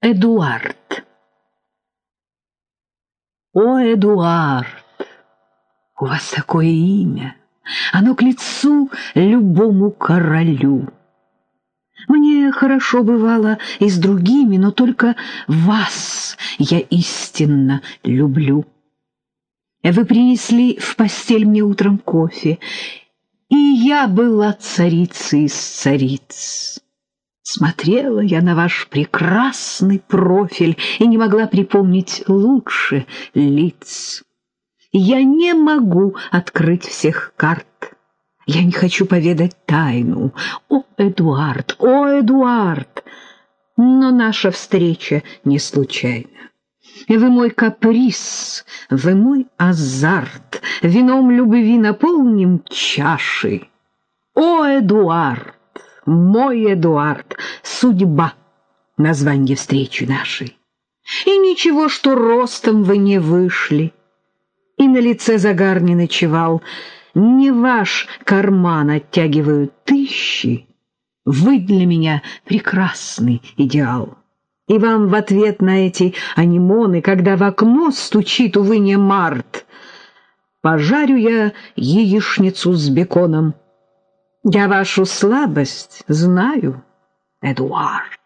Эдуард. О, Эдуард, у вас такое имя, оно к лицу любому королю. Мне хорошо бывало и с другими, но только вас я истинно люблю. Вы принесли в постель мне утром кофе, и я была царицей из цариц. Смотрела я на ваш прекрасный профиль и не могла припомнить лучше лиц. Я не могу открыть всех карт. Я не хочу поведать тайну. О, Эдуард, о, Эдуард! Но наша встреча не случайна. Вы мой каприз, вы мой азарт. Вином любви наполним чаши. О, Эдуард! мой Эдуард, судьба, название встречи нашей. И ничего, что ростом вы не вышли, и на лице загар не ночевал, не ваш карман оттягивают тысячи, вы для меня прекрасный идеал. И вам в ответ на эти анимоны, когда в окно стучит, увы, не март, пожарю я яичницу с беконом — я вашу слабость знаю, Эдуард.